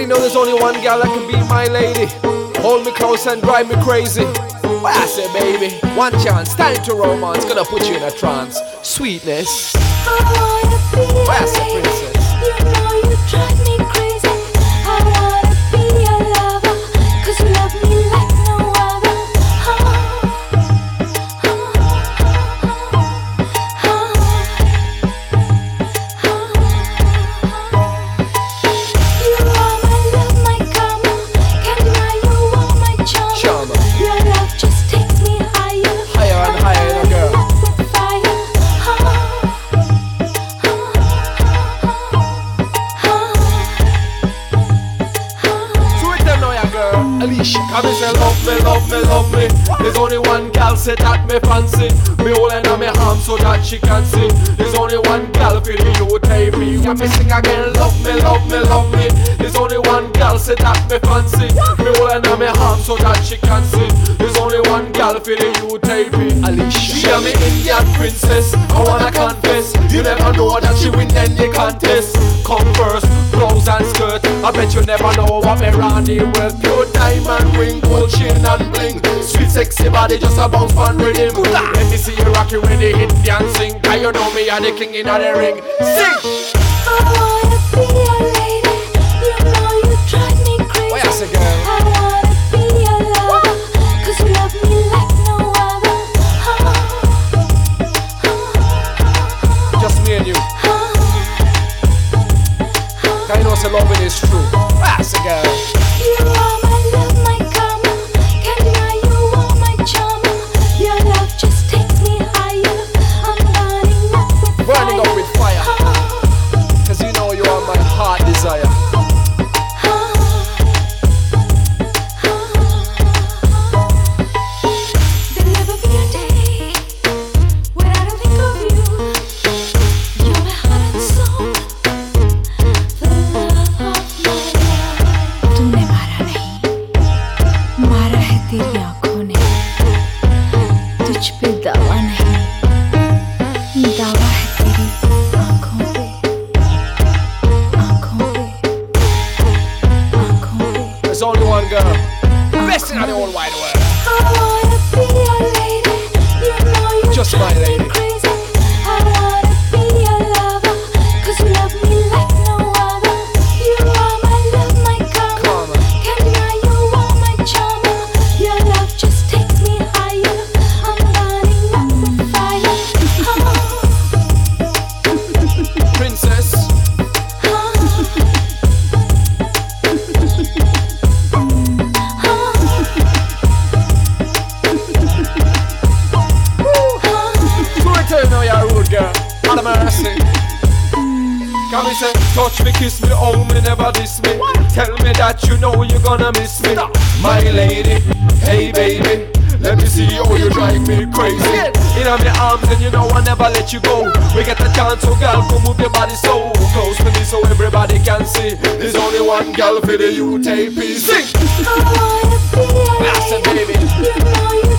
already know there's only one girl that can be my lady. Hold me close and drive me crazy. What I say, baby, one chance, time to romance, gonna put you in a trance. Sweetness. What I say, princess. Come and say love me, love me, love me. There's only one gal say that me fancy. Me holding on me arm so that she can see. There's only one gal for the you take me. When me sing again, love me, love me, love me. There's only one gal say that me fancy. Me holding on me arm so that she can see. There's only one gal for the you take me. Alicia, she a me Indian princess. I wanna confess, you never know that she win any contest. Come first, and skirt. I bet you never know what me Ronnie will pure diamond ring, gold chain and bling. Sweet sexy body just a bounce fan rhythm. Let me see you rocking with the Indian sing. Cause you know me are the king in the ring. Sing. Say loving is true. What तुझ पे दावा नहीं दावा है तेरी आंखों पे आंखों पे आंखों पे There's only one girl. Best in the whole wide world. Can me say, touch me, kiss me, oh me, never diss me. Tell me that you know you're gonna miss me. My lady, hey baby, let me see you, you drive me crazy. In my arms and you know I never let you go. We get the chance, so girl, go move your body so close to me so everybody can see. There's only one girl for the UTP. Sing. I wanna be baby. You